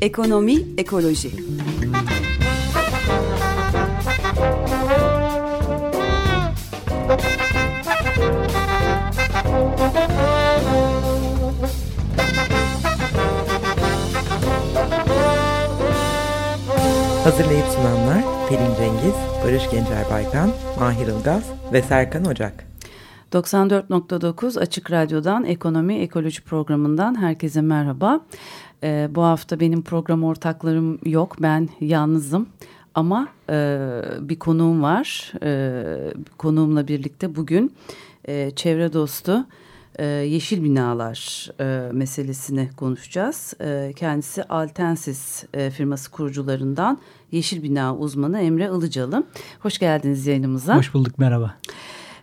Ekonomi, ekoloji. Pelin Cengiz, Barış Gencer Baykan, Mahir Ilgaz ve Serkan Ocak. 94.9 Açık Radyo'dan Ekonomi Ekoloji programından herkese merhaba. Ee, bu hafta benim program ortaklarım yok, ben yalnızım. Ama e, bir konuğum var. E, konuğumla birlikte bugün e, çevre dostu e, yeşil binalar e, meselesini konuşacağız. E, kendisi Altensis e, firması kurucularından yeşil bina uzmanı Emre Ilıcalı. Hoş geldiniz yayınımıza. Hoş bulduk merhaba.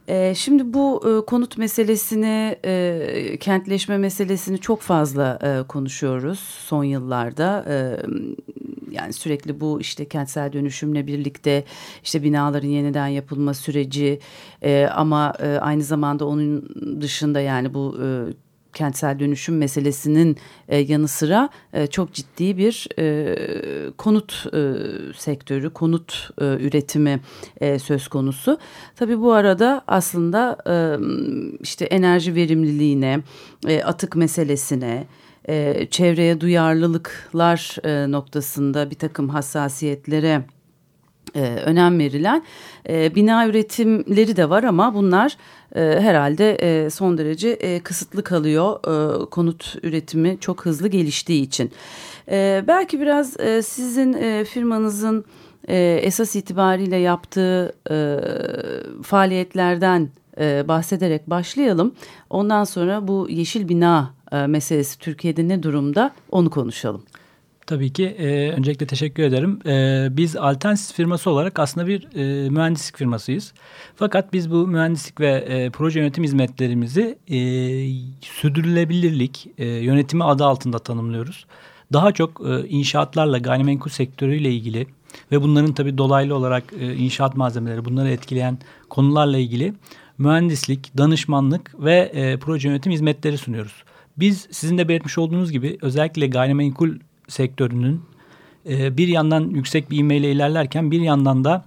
E, şimdi bu e, konut meselesini, e, kentleşme meselesini çok fazla e, konuşuyoruz son yıllarda. E, yani sürekli bu işte kentsel dönüşümle birlikte işte binaların yeniden yapılma süreci e, ama e, aynı zamanda onun dışında yani bu e, kentsel dönüşüm meselesinin e, yanı sıra e, çok ciddi bir e, konut e, sektörü, konut e, üretimi e, söz konusu. Tabii bu arada aslında e, işte enerji verimliliğine, e, atık meselesine, e, çevreye duyarlılıklar e, noktasında bir takım hassasiyetlere e, önem verilen e, bina üretimleri de var ama bunlar e, herhalde e, son derece e, kısıtlı kalıyor e, konut üretimi çok hızlı geliştiği için. E, belki biraz e, sizin e, firmanızın e, esas itibariyle yaptığı e, faaliyetlerden e, bahsederek başlayalım. Ondan sonra bu yeşil bina e, meselesi Türkiye'de ne durumda onu konuşalım. Tabii ki. E, öncelikle teşekkür ederim. E, biz Altensis firması olarak aslında bir e, mühendislik firmasıyız. Fakat biz bu mühendislik ve e, proje yönetim hizmetlerimizi e, sürdürülebilirlik e, yönetimi adı altında tanımlıyoruz. Daha çok e, inşaatlarla gayrimenkul sektörüyle ilgili ve bunların tabii dolaylı olarak e, inşaat malzemeleri bunları etkileyen konularla ilgili mühendislik, danışmanlık ve e, proje yönetim hizmetleri sunuyoruz. Biz sizin de belirtmiş olduğunuz gibi özellikle gayrimenkul sektörünün e, bir yandan yüksek bir ivmeyle ilerlerken bir yandan da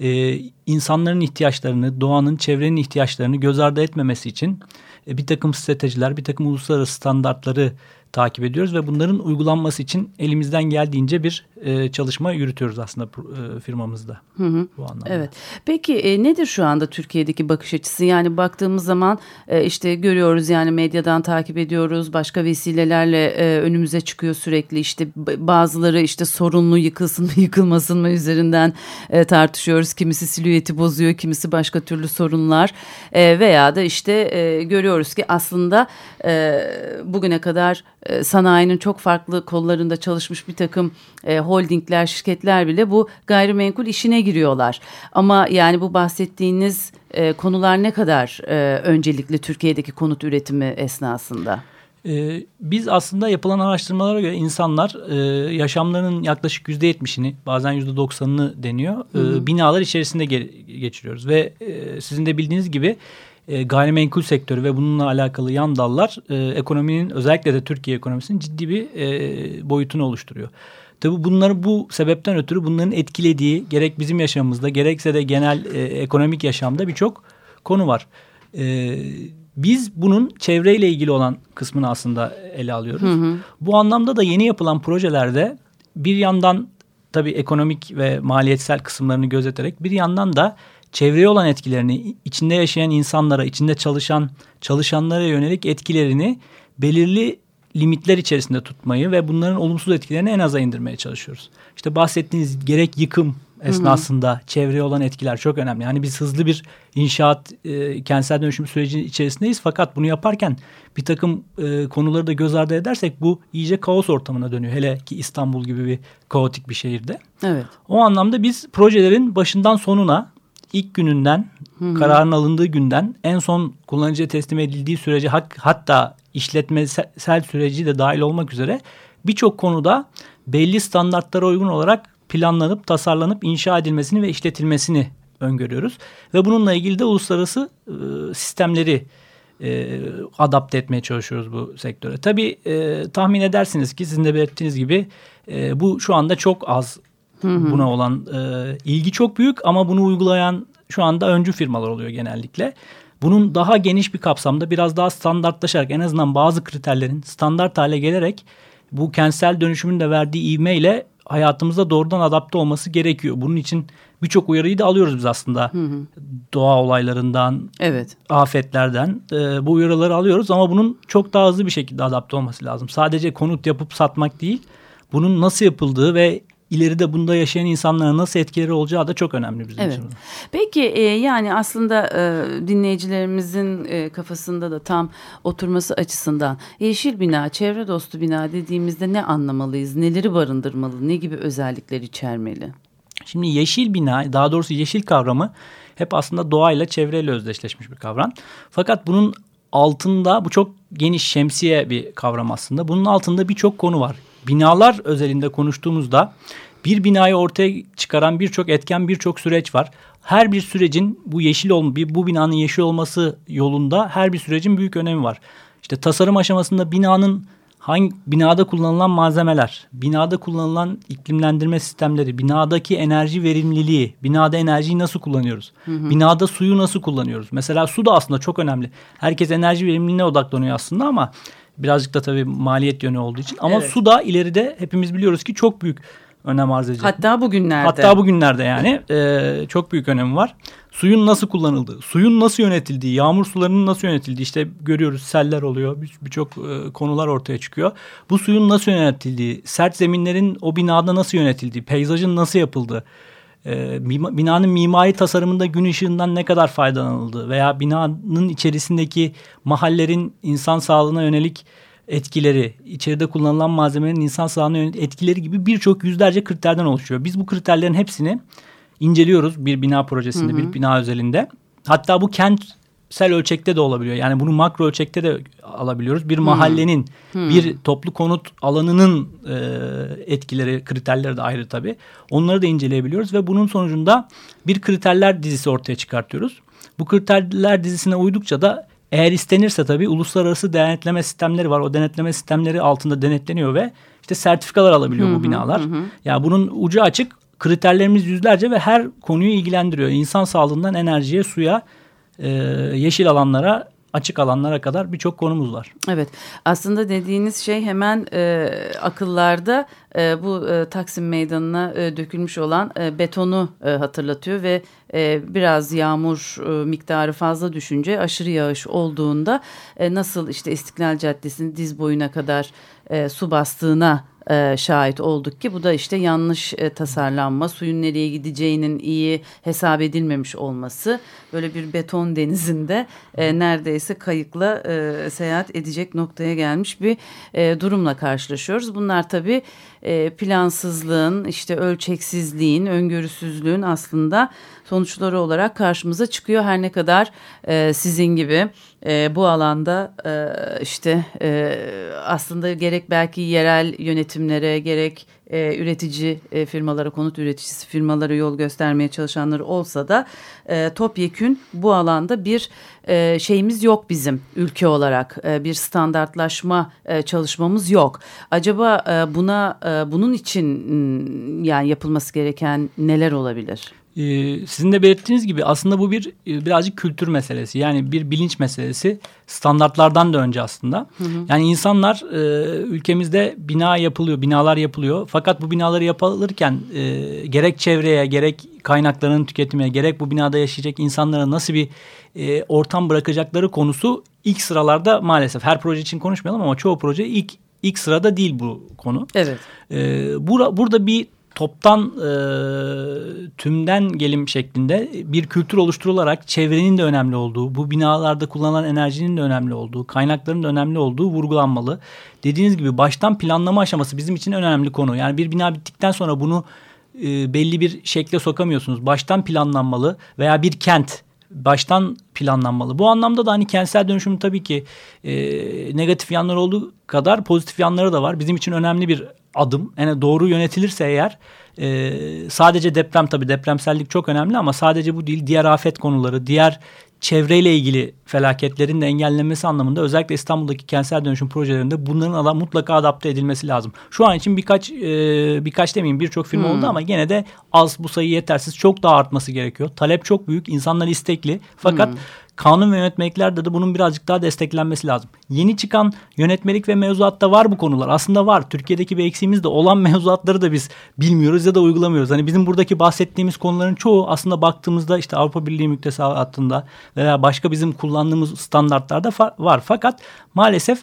e, insanların ihtiyaçlarını, doğanın, çevrenin ihtiyaçlarını göz ardı etmemesi için e, bir takım stratejiler, bir takım uluslararası standartları takip ediyoruz ve bunların uygulanması için elimizden geldiğince bir e, çalışma yürütüyoruz aslında e, firmamızda. Hı hı. Bu anlamda. Evet. Peki e, nedir şu anda Türkiye'deki bakış açısı? Yani baktığımız zaman e, işte görüyoruz yani medyadan takip ediyoruz. Başka vesilelerle e, önümüze çıkıyor sürekli işte bazıları işte sorunlu yıkılsın mı yıkılmasın mı üzerinden e, tartışıyoruz. Kimisi silüeti bozuyor, kimisi başka türlü sorunlar e, veya da işte e, görüyoruz ki aslında e, bugüne kadar e, sanayinin çok farklı kollarında çalışmış bir takım e, holdingler, şirketler bile bu gayrimenkul işine giriyorlar. Ama yani bu bahsettiğiniz e, konular ne kadar e, öncelikli Türkiye'deki konut üretimi esnasında? Ee, biz aslında yapılan araştırmalara göre insanlar e, yaşamlarının yaklaşık yüzde yetmişini bazen yüzde doksanını deniyor e, binalar içerisinde ge geçiriyoruz ve e, sizin de bildiğiniz gibi e, gayrimenkul sektörü ve bununla alakalı yan dallar e, ekonominin özellikle de Türkiye ekonomisinin ciddi bir e, boyutunu oluşturuyor. Tabii bunları bu sebepten ötürü bunların etkilediği gerek bizim yaşamımızda gerekse de genel e, ekonomik yaşamda birçok konu var. E, biz bunun çevreyle ilgili olan kısmını aslında ele alıyoruz. Hı hı. Bu anlamda da yeni yapılan projelerde bir yandan tabii ekonomik ve maliyetsel kısımlarını gözeterek bir yandan da çevreye olan etkilerini, içinde yaşayan insanlara, içinde çalışan çalışanlara yönelik etkilerini belirli limitler içerisinde tutmayı ve bunların olumsuz etkilerini en aza indirmeye çalışıyoruz. İşte bahsettiğiniz gerek yıkım esnasında hı hı. çevreye olan etkiler çok önemli. Yani biz hızlı bir inşaat, e, kentsel dönüşüm süreci içerisindeyiz. Fakat bunu yaparken bir takım e, konuları da göz ardı edersek bu iyice kaos ortamına dönüyor. Hele ki İstanbul gibi bir kaotik bir şehirde. Evet. O anlamda biz projelerin başından sonuna ilk gününden hı hı. kararın alındığı günden en son kullanıcıya teslim edildiği sürece hatta işletmesel süreci de dahil olmak üzere birçok konuda belli standartlara uygun olarak planlanıp tasarlanıp inşa edilmesini ve işletilmesini öngörüyoruz. Ve bununla ilgili de uluslararası e, sistemleri e, adapte etmeye çalışıyoruz bu sektöre. Tabii e, tahmin edersiniz ki sizin de belirttiğiniz gibi e, bu şu anda çok az hı hı. buna olan e, ilgi çok büyük ama bunu uygulayan şu anda öncü firmalar oluyor genellikle. Bunun daha geniş bir kapsamda biraz daha standartlaşarak en azından bazı kriterlerin standart hale gelerek bu kentsel dönüşümün de verdiği ivmeyle hayatımıza doğrudan adapte olması gerekiyor. Bunun için birçok uyarıyı da alıyoruz biz aslında. Hı hı. Doğa olaylarından, evet. afetlerden e, bu uyarıları alıyoruz ama bunun çok daha hızlı bir şekilde adapte olması lazım. Sadece konut yapıp satmak değil, bunun nasıl yapıldığı ve ileride bunda yaşayan insanlara nasıl etkileri olacağı da çok önemli bizim evet. için. Peki e, yani aslında e, dinleyicilerimizin e, kafasında da tam oturması açısından yeşil bina, çevre dostu bina dediğimizde ne anlamalıyız? Neleri barındırmalı? Ne gibi özellikler içermeli? Şimdi yeşil bina, daha doğrusu yeşil kavramı hep aslında doğayla, çevreyle özdeşleşmiş bir kavram. Fakat bunun altında bu çok geniş şemsiye bir kavram aslında. Bunun altında birçok konu var binalar özelinde konuştuğumuzda bir binayı ortaya çıkaran birçok etken, birçok süreç var. Her bir sürecin bu yeşil olma, bu binanın yeşil olması yolunda her bir sürecin büyük önemi var. İşte tasarım aşamasında binanın hangi binada kullanılan malzemeler, binada kullanılan iklimlendirme sistemleri, binadaki enerji verimliliği, binada enerjiyi nasıl kullanıyoruz? Hı hı. Binada suyu nasıl kullanıyoruz? Mesela su da aslında çok önemli. Herkes enerji verimliliğine odaklanıyor aslında ama Birazcık da tabii maliyet yönü olduğu için. Ama evet. su da ileride hepimiz biliyoruz ki çok büyük önem arz edecek. Hatta bugünlerde. Hatta bugünlerde yani e, çok büyük önemi var. Suyun nasıl kullanıldığı, suyun nasıl yönetildiği, yağmur sularının nasıl yönetildiği işte görüyoruz seller oluyor birçok bir e, konular ortaya çıkıyor. Bu suyun nasıl yönetildiği, sert zeminlerin o binada nasıl yönetildiği, peyzajın nasıl yapıldığı, e, binanın mimari tasarımında gün ışığından ne kadar faydalanıldı veya binanın içerisindeki mahallerin insan sağlığına yönelik etkileri, içeride kullanılan malzemelerin insan sağlığına yönelik etkileri gibi birçok yüzlerce kriterden oluşuyor. Biz bu kriterlerin hepsini inceliyoruz bir bina projesinde, hı hı. bir bina özelinde. Hatta bu kent sel ölçekte de olabiliyor. Yani bunu makro ölçekte de alabiliyoruz. Bir mahallenin, hmm. bir toplu konut alanının e, etkileri, kriterleri de ayrı tabii. Onları da inceleyebiliyoruz ve bunun sonucunda bir kriterler dizisi ortaya çıkartıyoruz. Bu kriterler dizisine uydukça da eğer istenirse tabii uluslararası denetleme sistemleri var. O denetleme sistemleri altında denetleniyor ve işte sertifikalar alabiliyor hı bu binalar. Hı hı. Yani bunun ucu açık kriterlerimiz yüzlerce ve her konuyu ilgilendiriyor. İnsan sağlığından enerjiye, suya, e, yeşil alanlara açık alanlara kadar birçok konumuz var. Evet aslında dediğiniz şey hemen e, akıllarda e, bu e, Taksim Meydanı'na e, dökülmüş olan e, betonu e, hatırlatıyor ve e, biraz yağmur e, miktarı fazla düşünce aşırı yağış olduğunda e, nasıl işte İstiklal Caddesi'nin diz boyuna kadar e, su bastığına e, şahit olduk ki bu da işte yanlış e, tasarlanma, suyun nereye gideceğinin iyi hesap edilmemiş olması, böyle bir beton denizinde e, neredeyse kayıkla e, seyahat edecek noktaya gelmiş bir e, durumla karşılaşıyoruz. Bunlar tabii e, plansızlığın, işte ölçeksizliğin, öngörüsüzlüğün aslında sonuçları olarak karşımıza çıkıyor. Her ne kadar e, sizin gibi e, bu alanda e, işte e, aslında gerek belki yerel yönetimlere gerek e, üretici e, firmalara, konut üreticisi firmalara yol göstermeye çalışanları olsa da e, topyekün bu alanda bir e, şeyimiz yok bizim ülke olarak. E, bir standartlaşma e, çalışmamız yok. Acaba e, buna e, bunun için yani yapılması gereken neler olabilir? Ee, sizin de belirttiğiniz gibi aslında bu bir e, birazcık kültür meselesi. Yani bir bilinç meselesi. Standartlardan da önce aslında. Hı hı. Yani insanlar e, ülkemizde bina yapılıyor, binalar yapılıyor. Fakat bu binaları yapılırken e, gerek çevreye, gerek kaynakların tüketimine, gerek bu binada yaşayacak insanlara nasıl bir e, ortam bırakacakları konusu ilk sıralarda maalesef. Her proje için konuşmayalım ama çoğu proje ilk ilk sırada değil bu konu. Evet. E, bura, burada bir toptan e, tümden gelim şeklinde bir kültür oluşturularak çevrenin de önemli olduğu, bu binalarda kullanılan enerjinin de önemli olduğu, kaynakların da önemli olduğu vurgulanmalı. Dediğiniz gibi baştan planlama aşaması bizim için önemli konu. Yani bir bina bittikten sonra bunu e, belli bir şekle sokamıyorsunuz. Baştan planlanmalı veya bir kent baştan planlanmalı. Bu anlamda da hani kentsel dönüşümün tabii ki e, negatif yanları olduğu kadar pozitif yanları da var. Bizim için önemli bir adım. Yani doğru yönetilirse eğer e, sadece deprem tabii depremsellik çok önemli ama sadece bu değil diğer afet konuları, diğer çevreyle ilgili felaketlerin de engellenmesi anlamında özellikle İstanbul'daki kentsel dönüşüm projelerinde bunların alan mutlaka adapte edilmesi lazım. Şu an için birkaç e, birkaç demeyeyim birçok firma hmm. oldu ama gene de az bu sayı yetersiz çok daha artması gerekiyor. Talep çok büyük, insanlar istekli fakat hmm kanun ve yönetmeliklerde de bunun birazcık daha desteklenmesi lazım. Yeni çıkan yönetmelik ve mevzuatta var bu konular. Aslında var. Türkiye'deki bir eksiğimiz de olan mevzuatları da biz bilmiyoruz ya da uygulamıyoruz. Hani bizim buradaki bahsettiğimiz konuların çoğu aslında baktığımızda işte Avrupa Birliği müktesebatında veya başka bizim kullandığımız standartlarda var. Fakat maalesef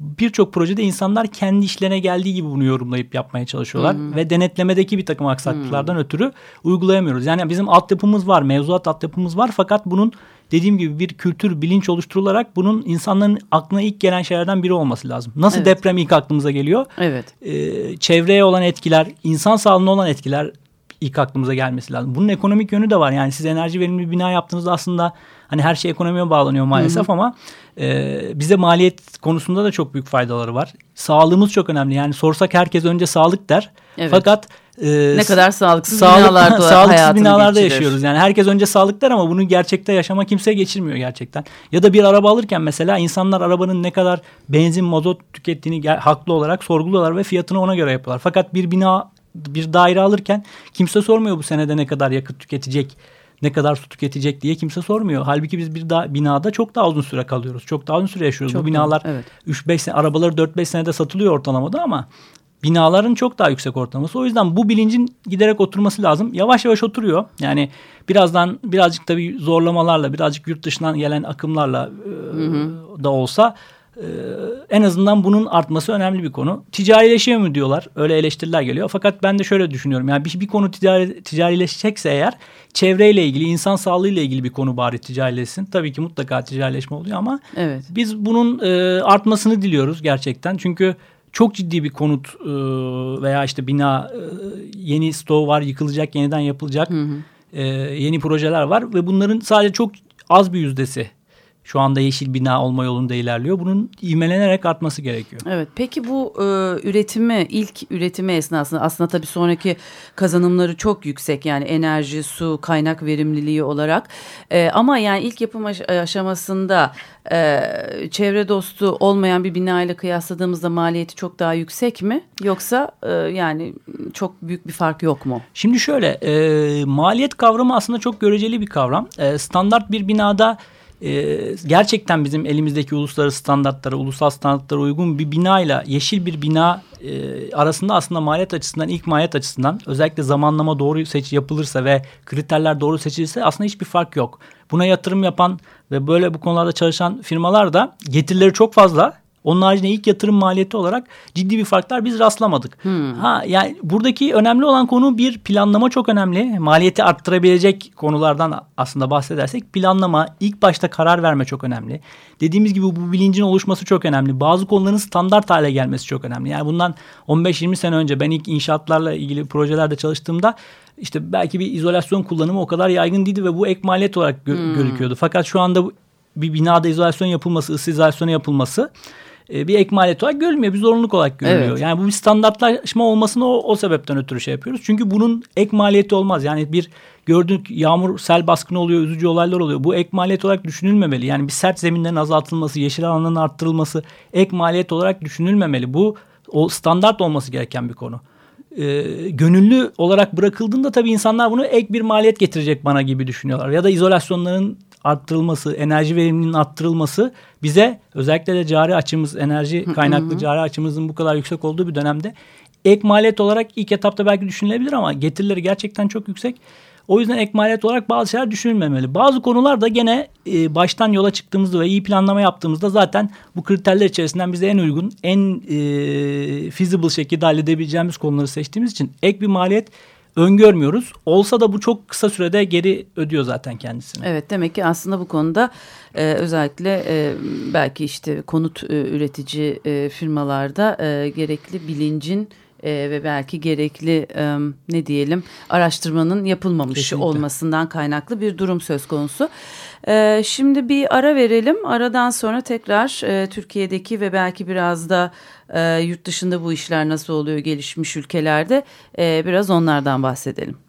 birçok projede insanlar kendi işlerine geldiği gibi bunu yorumlayıp yapmaya çalışıyorlar. Hmm. Ve denetlemedeki bir takım aksaklıklardan hmm. ötürü uygulayamıyoruz. Yani bizim altyapımız var, mevzuat altyapımız var fakat bunun dediğim gibi bir kültür, bilinç oluşturularak bunun insanların aklına ilk gelen şeylerden biri olması lazım. Nasıl evet. deprem ilk aklımıza geliyor? Evet. Ee, çevreye olan etkiler, insan sağlığına olan etkiler ilk aklımıza gelmesi lazım. Bunun ekonomik yönü de var. Yani siz enerji verimli bir bina yaptığınızda aslında hani her şey ekonomiye bağlanıyor maalesef hı hı. ama e, bize maliyet konusunda da çok büyük faydaları var. Sağlığımız çok önemli. Yani sorsak herkes önce sağlık der. Evet. Fakat e, ne kadar sağlıksız sağlık, binalarda sağlıksız binalarda geçirir. yaşıyoruz. Yani herkes önce sağlık der ama bunu gerçekte yaşama kimse geçirmiyor gerçekten. Ya da bir araba alırken mesela insanlar arabanın ne kadar benzin, mazot tükettiğini haklı olarak sorguluyorlar ve fiyatını ona göre yapıyorlar. Fakat bir bina bir daire alırken kimse sormuyor bu senede ne kadar yakıt tüketecek, ne kadar su tüketecek diye kimse sormuyor. Halbuki biz bir da, binada çok daha uzun süre kalıyoruz. Çok daha uzun süre yaşıyoruz. Çok bu binalar evet. 3-5 sene arabaları 4-5 senede satılıyor ortalamada ama binaların çok daha yüksek ortalaması. O yüzden bu bilincin giderek oturması lazım. Yavaş yavaş oturuyor. Yani birazdan birazcık tabii zorlamalarla, birazcık yurt dışından gelen akımlarla hı hı. da olsa ee, en azından bunun artması önemli bir konu. Ticarileşiyor mu diyorlar. Öyle eleştiriler geliyor. Fakat ben de şöyle düşünüyorum. Yani bir, bir konu ticari, ticarileşecekse eğer çevreyle ilgili, insan sağlığıyla ilgili bir konu bari ticarileşsin. Tabii ki mutlaka ticarileşme oluyor ama evet. biz bunun e, artmasını diliyoruz gerçekten. Çünkü çok ciddi bir konut e, veya işte bina e, yeni stoğu var yıkılacak yeniden yapılacak hı hı. E, yeni projeler var ve bunların sadece çok az bir yüzdesi şu anda yeşil bina olma yolunda ilerliyor. Bunun ivmelenerek artması gerekiyor. Evet. Peki bu e, üretimi, ilk üretimi esnasında aslında tabii sonraki kazanımları çok yüksek. Yani enerji, su, kaynak verimliliği olarak. E, ama yani ilk yapım aşamasında e, çevre dostu olmayan bir bina ile kıyasladığımızda maliyeti çok daha yüksek mi? Yoksa e, yani çok büyük bir fark yok mu? Şimdi şöyle e, maliyet kavramı aslında çok göreceli bir kavram. E, standart bir binada e, gerçekten bizim elimizdeki uluslararası standartlara, ulusal standartlara uygun bir binayla yeşil bir bina e, arasında aslında maliyet açısından, ilk maliyet açısından özellikle zamanlama doğru seç yapılırsa ve kriterler doğru seçilirse aslında hiçbir fark yok. Buna yatırım yapan ve böyle bu konularda çalışan firmalar da getirileri çok fazla onun haricinde ilk yatırım maliyeti olarak ciddi bir farklar biz rastlamadık. Hmm. Ha yani buradaki önemli olan konu bir planlama çok önemli. Maliyeti arttırabilecek konulardan aslında bahsedersek planlama, ilk başta karar verme çok önemli. Dediğimiz gibi bu bilincin oluşması çok önemli. Bazı konuların standart hale gelmesi çok önemli. Yani bundan 15-20 sene önce ben ilk inşaatlarla ilgili projelerde çalıştığımda işte belki bir izolasyon kullanımı o kadar yaygın değildi ve bu ek maliyet olarak gö- hmm. gözüküyordu. Fakat şu anda bir binada izolasyon yapılması, ısı izolasyonu yapılması e, bir ek maliyet olarak görülmüyor. Bir zorunluluk olarak görülüyor. Evet. Yani bu bir standartlaşma olmasını o, o sebepten ötürü şey yapıyoruz. Çünkü bunun ek maliyeti olmaz. Yani bir gördük yağmur, sel baskını oluyor, üzücü olaylar oluyor. Bu ek maliyet olarak düşünülmemeli. Yani bir sert zeminlerin azaltılması, yeşil alanların arttırılması ek maliyet olarak düşünülmemeli. Bu o standart olması gereken bir konu. Ee, gönüllü olarak bırakıldığında tabii insanlar bunu ek bir maliyet getirecek bana gibi düşünüyorlar. Ya da izolasyonların arttırılması, enerji verimliliğinin arttırılması bize özellikle de cari açımız, enerji kaynaklı cari açımızın bu kadar yüksek olduğu bir dönemde ek maliyet olarak ilk etapta belki düşünülebilir ama getirileri gerçekten çok yüksek. O yüzden ek maliyet olarak bazı şeyler düşünülmemeli. Bazı konular da gene e, baştan yola çıktığımızda ve iyi planlama yaptığımızda zaten bu kriterler içerisinden bize en uygun, en e, feasible şekilde halledebileceğimiz konuları seçtiğimiz için ek bir maliyet öngörmüyoruz. Olsa da bu çok kısa sürede geri ödüyor zaten kendisini. Evet demek ki aslında bu konuda e, özellikle e, belki işte konut e, üretici e, firmalarda e, gerekli bilincin e, ve belki gerekli e, ne diyelim araştırmanın yapılmamış Kesinlikle. olmasından kaynaklı bir durum söz konusu. E, şimdi bir ara verelim. Aradan sonra tekrar e, Türkiye'deki ve belki biraz da e, yurt dışında bu işler nasıl oluyor gelişmiş ülkelerde e, biraz onlardan bahsedelim.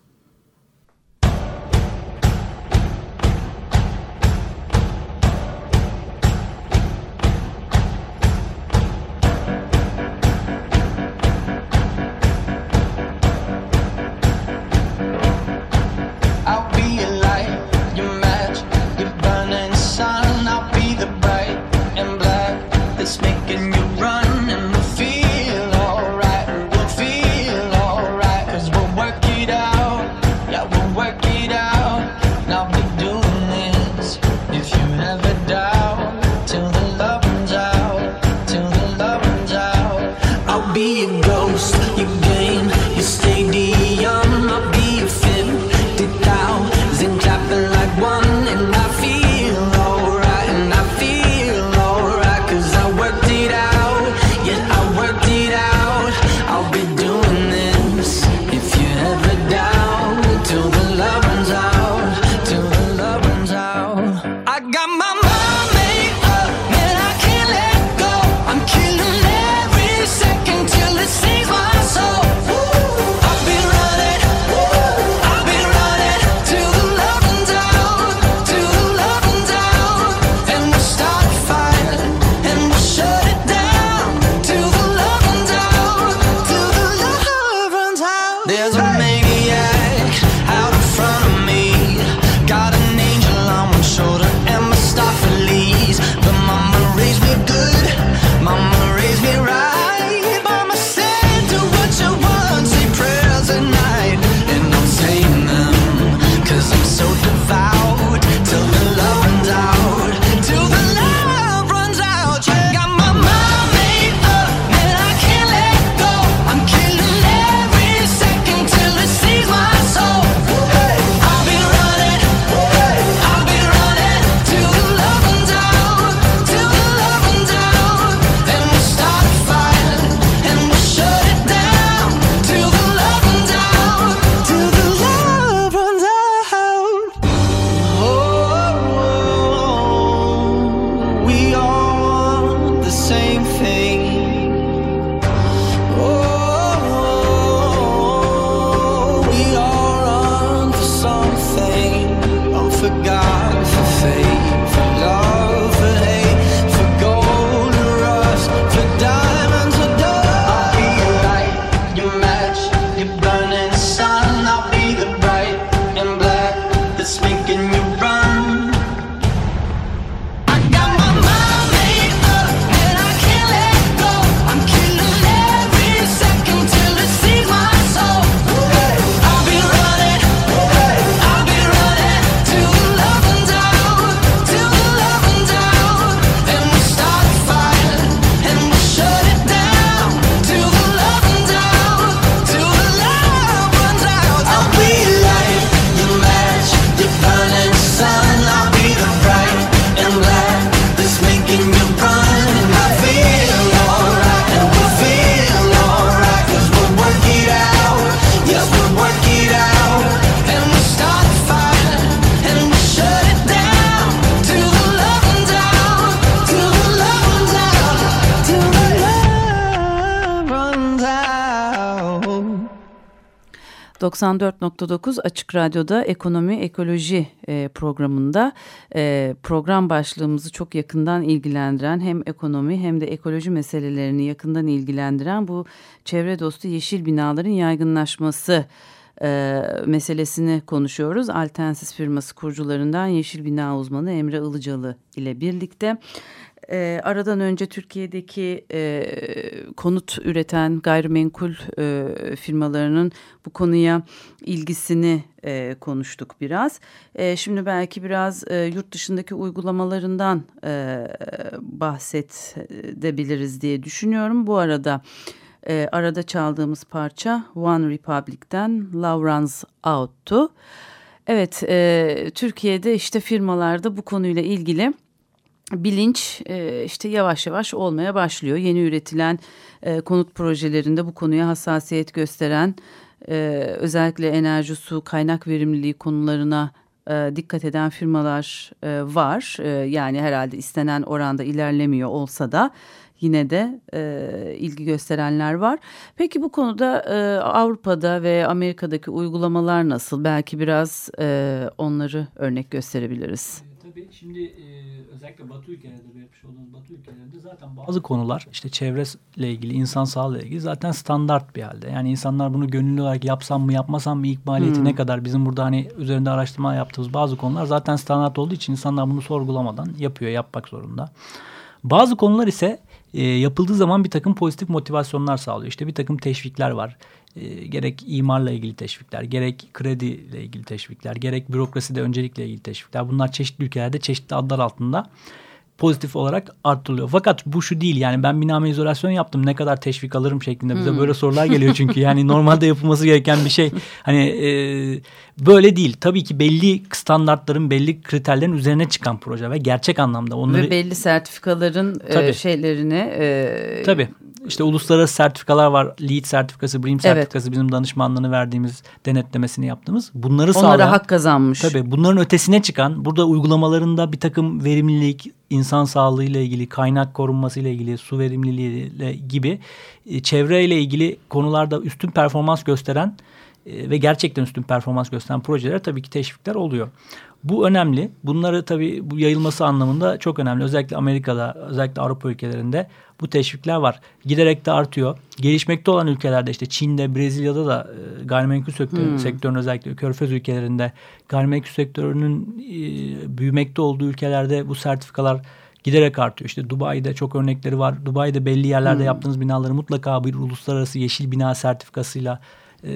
...94.9 Açık Radyo'da Ekonomi Ekoloji e, programında... E, ...program başlığımızı çok yakından ilgilendiren... ...hem ekonomi hem de ekoloji meselelerini yakından ilgilendiren... ...bu çevre dostu yeşil binaların yaygınlaşması e, meselesini konuşuyoruz. Altensis firması kurucularından Yeşil Bina uzmanı Emre Ilıcalı ile birlikte. E, aradan önce Türkiye'deki e, konut üreten gayrimenkul e, firmalarının bu konuya ilgisini e, konuştuk biraz. E, şimdi belki biraz e, yurt dışındaki uygulamalarından e, bahsedebiliriz diye düşünüyorum. Bu arada e, arada çaldığımız parça One Republic'ten Runs Out'tu. Evet, e, Türkiye'de işte firmalarda bu konuyla ilgili bilinç e, işte yavaş yavaş olmaya başlıyor. Yeni üretilen e, konut projelerinde bu konuya hassasiyet gösteren e, özellikle enerji, su, kaynak verimliliği konularına dikkat eden firmalar var. Yani herhalde istenen oranda ilerlemiyor olsa da yine de ilgi gösterenler var. Peki bu konuda Avrupa'da ve Amerika'daki uygulamalar nasıl? Belki biraz onları örnek gösterebiliriz. Tabii şimdi e, özellikle Batı ülkelerde yapmış olduğumuz Batı ülkelerinde zaten bazı konular işte çevreyle ilgili, insan sağlığı ilgili zaten standart bir halde. Yani insanlar bunu gönüllü olarak yapsam mı yapmasam mı ilk maliyeti hmm. ne kadar bizim burada hani üzerinde araştırma yaptığımız bazı konular zaten standart olduğu için insanlar bunu sorgulamadan yapıyor, yapmak zorunda. Bazı konular ise e, yapıldığı zaman bir takım pozitif motivasyonlar sağlıyor. İşte bir takım teşvikler var. E, gerek imarla ilgili teşvikler, gerek krediyle ilgili teşvikler, gerek bürokraside öncelikle ilgili teşvikler. Bunlar çeşitli ülkelerde çeşitli adlar altında pozitif olarak arttırılıyor. Fakat bu şu değil yani ben biname izolasyon yaptım ne kadar teşvik alırım şeklinde bize hmm. böyle sorular geliyor çünkü yani normalde yapılması gereken bir şey hani e, böyle değil. Tabii ki belli standartların belli kriterlerin üzerine çıkan proje ve gerçek anlamda onları ve belli sertifikaların e, şeylerini e, tabii işte uluslararası sertifikalar var. LEED sertifikası, BREEAM sertifikası evet. bizim danışmanlığını verdiğimiz, denetlemesini yaptığımız. Bunları Onlara sağlayan, hak kazanmış. Tabii bunların ötesine çıkan, burada uygulamalarında bir takım verimlilik, insan sağlığı ile ilgili, kaynak korunması ile ilgili, su verimliliği ile gibi e, çevreyle ilgili konularda üstün performans gösteren e, ve gerçekten üstün performans gösteren projeler tabii ki teşvikler oluyor. Bu önemli. Bunları tabii bu yayılması anlamında çok önemli. Özellikle Amerika'da, özellikle Avrupa ülkelerinde bu teşvikler var. Giderek de artıyor. Gelişmekte olan ülkelerde işte Çin'de, Brezilya'da da e, gayrimenkul sektörü, hmm. sektörün özellikle körfez ülkelerinde gayrimenkul sektörünün e, büyümekte olduğu ülkelerde bu sertifikalar giderek artıyor. İşte Dubai'de çok örnekleri var. Dubai'de belli yerlerde hmm. yaptığınız binaları mutlaka bir uluslararası yeşil bina sertifikasıyla e,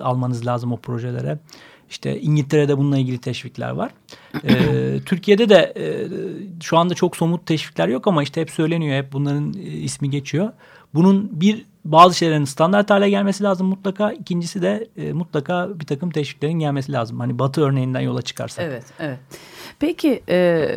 almanız lazım o projelere. İşte İngiltere'de bununla ilgili teşvikler var. Ee, Türkiye'de de e, şu anda çok somut teşvikler yok ama işte hep söyleniyor. Hep bunların e, ismi geçiyor. Bunun bir bazı şeylerin standart hale gelmesi lazım mutlaka. İkincisi de e, mutlaka bir takım teşviklerin gelmesi lazım. Hani Batı örneğinden yola çıkarsak. Evet, evet. Peki e,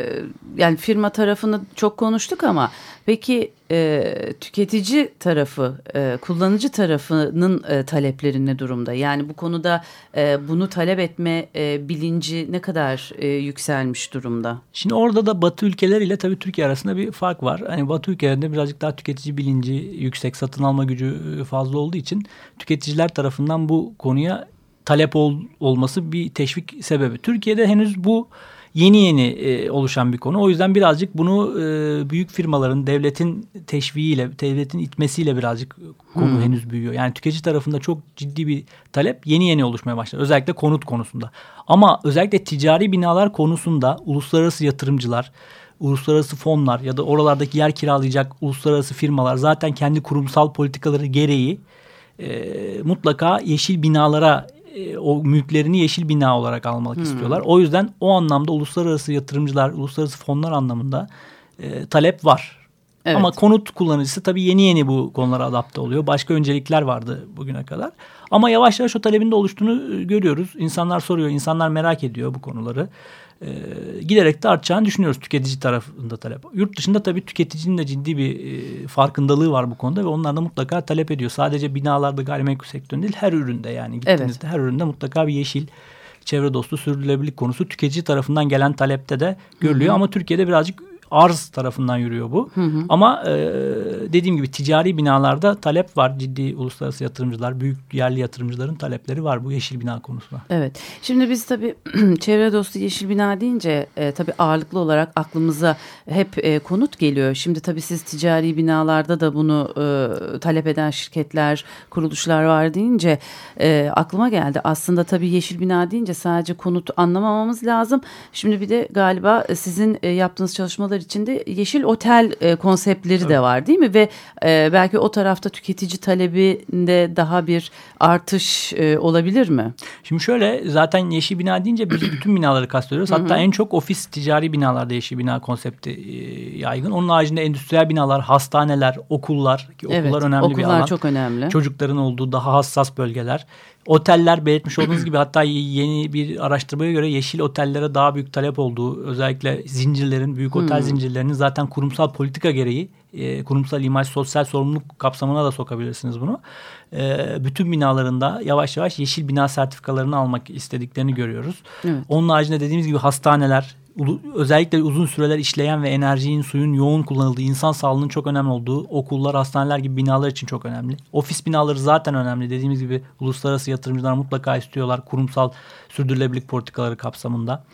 yani firma tarafını çok konuştuk ama peki e, tüketici tarafı, e, kullanıcı tarafının e, talepleri ne durumda? Yani bu konuda e, bunu talep etme e, bilinci ne kadar e, yükselmiş durumda? Şimdi orada da Batı ülkeleriyle tabii Türkiye arasında bir fark var. Hani Batı ülkelerinde birazcık daha tüketici bilinci yüksek, satın alma gücü e, fazla olduğu için tüketiciler tarafından bu konuya talep ol, olması bir teşvik sebebi. Türkiye'de henüz bu yeni yeni e, oluşan bir konu. O yüzden birazcık bunu e, büyük firmaların devletin teşviğiyle, devletin itmesiyle birazcık konu hmm. henüz büyüyor. Yani tüketici tarafında çok ciddi bir talep yeni yeni oluşmaya başladı. Özellikle konut konusunda. Ama özellikle ticari binalar konusunda uluslararası yatırımcılar, uluslararası fonlar ya da oralardaki yer kiralayacak uluslararası firmalar zaten kendi kurumsal politikaları gereği e, mutlaka yeşil binalara e, o mülklerini yeşil bina olarak almak hmm. istiyorlar. O yüzden o anlamda uluslararası yatırımcılar, uluslararası fonlar anlamında e, talep var. Evet. Ama konut kullanıcısı tabii yeni yeni bu konulara adapte oluyor. Başka öncelikler vardı bugüne kadar. Ama yavaş yavaş o talebin de oluştuğunu e, görüyoruz. İnsanlar soruyor, insanlar merak ediyor bu konuları e, giderek de artacağını düşünüyoruz tüketici tarafında talep. Yurt dışında tabii tüketicinin de ciddi bir e, farkındalığı var bu konuda ve onlar da mutlaka talep ediyor. Sadece binalarda gayrimenkul sektöründe değil her üründe yani gittiğinizde evet. her üründe mutlaka bir yeşil çevre dostu sürdürülebilirlik konusu tüketici tarafından gelen talepte de görülüyor. Hı hı. Ama Türkiye'de birazcık arz tarafından yürüyor bu. Hı hı. Ama e, dediğim gibi ticari binalarda talep var. Ciddi uluslararası yatırımcılar, büyük yerli yatırımcıların talepleri var bu yeşil bina konusunda. Evet. Şimdi biz tabii çevre dostu yeşil bina deyince e, tabii ağırlıklı olarak aklımıza hep e, konut geliyor. Şimdi tabii siz ticari binalarda da bunu e, talep eden şirketler, kuruluşlar var deyince e, aklıma geldi. Aslında tabii yeşil bina deyince sadece konut anlamamamız lazım. Şimdi bir de galiba sizin e, yaptığınız çalışmalar firmalar içinde yeşil otel e, konseptleri evet. de var değil mi? Ve e, belki o tarafta tüketici talebinde daha bir artış e, olabilir mi? Şimdi şöyle zaten yeşil bina deyince biz bütün binaları kastediyoruz. Hatta en çok ofis ticari binalarda yeşil bina konsepti e, yaygın. Onun haricinde endüstriyel binalar, hastaneler, okullar ki okullar evet, önemli okullar bir alan. çok önemli. Çocukların olduğu daha hassas bölgeler. Oteller belirtmiş olduğunuz gibi hatta yeni bir araştırmaya göre yeşil otellere daha büyük talep olduğu özellikle zincirlerin büyük otel hmm. zincirlerinin zaten kurumsal politika gereği e, kurumsal imaj sosyal sorumluluk kapsamına da sokabilirsiniz bunu. E, bütün binalarında yavaş yavaş yeşil bina sertifikalarını almak istediklerini görüyoruz. Evet. Onun haricinde dediğimiz gibi hastaneler özellikle uzun süreler işleyen ve enerjinin suyun yoğun kullanıldığı insan sağlığının çok önemli olduğu okullar, hastaneler gibi binalar için çok önemli. Ofis binaları zaten önemli. Dediğimiz gibi uluslararası yatırımcılar mutlaka istiyorlar kurumsal sürdürülebilirlik politikaları kapsamında.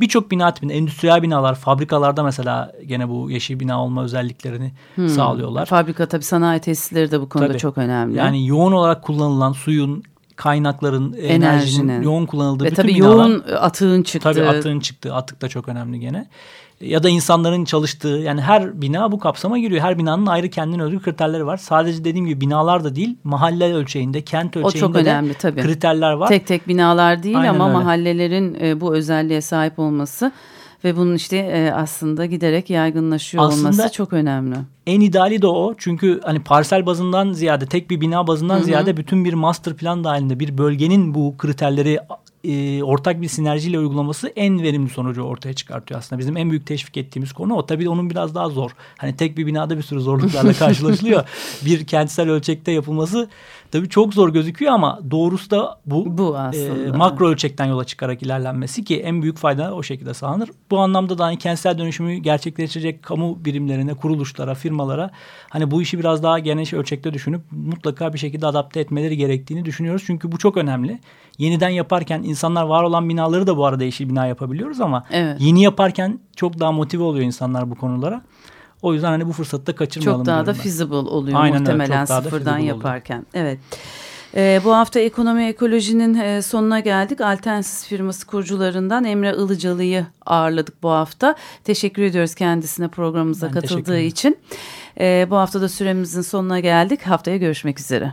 Birçok bina tipinde endüstriyel binalar, fabrikalarda mesela gene bu yeşil bina olma özelliklerini hmm. sağlıyorlar. Fabrika tabii sanayi tesisleri de bu konuda tabii. çok önemli. Yani yoğun olarak kullanılan suyun, kaynakların, enerjinin, enerjinin yoğun kullanıldığı Ve bütün tabii binalar. yoğun atığın çıktığı. Tabii atığın çıktığı. Atık da çok önemli gene. Ya da insanların çalıştığı yani her bina bu kapsama giriyor. Her binanın ayrı kendine özgü kriterleri var. Sadece dediğim gibi binalar da değil mahalle ölçeğinde, kent ölçeğinde o çok önemli, tabii. kriterler var. Tek tek binalar değil Aynen ama öyle. mahallelerin e, bu özelliğe sahip olması ve bunun işte e, aslında giderek yaygınlaşıyor aslında olması çok önemli. En ideali de o çünkü hani parsel bazından ziyade tek bir bina bazından Hı -hı. ziyade bütün bir master plan dahilinde bir bölgenin bu kriterleri e, ortak bir sinerjiyle uygulaması en verimli sonucu ortaya çıkartıyor aslında. Bizim en büyük teşvik ettiğimiz konu o. Tabii onun biraz daha zor. Hani tek bir binada bir sürü zorluklarla karşılaşılıyor. bir kentsel ölçekte yapılması tabii çok zor gözüküyor ama doğrusu da bu. Bu aslında. E, makro ölçekten yola çıkarak ilerlenmesi ki en büyük fayda o şekilde sağlanır. Bu anlamda da hani kentsel dönüşümü gerçekleştirecek kamu birimlerine, kuruluşlara, firmalara hani bu işi biraz daha geniş ölçekte düşünüp mutlaka bir şekilde adapte etmeleri gerektiğini düşünüyoruz. Çünkü bu çok önemli. Yeniden yaparken insanlar var olan binaları da bu arada yeşil bina yapabiliyoruz ama evet. yeni yaparken çok daha motive oluyor insanlar bu konulara. O yüzden hani bu fırsatı da kaçırmayalım. Çok daha da feasible oluyor Aynen muhtemelen öyle, sıfırdan yaparken. Oluyor. Evet. Ee, bu hafta ekonomi ekolojinin e, sonuna geldik. Alternatif firması kurucularından Emre Ilıcalı'yı ağırladık bu hafta. Teşekkür ediyoruz kendisine programımıza ben katıldığı için. Ee, bu hafta da süremizin sonuna geldik. Haftaya görüşmek üzere.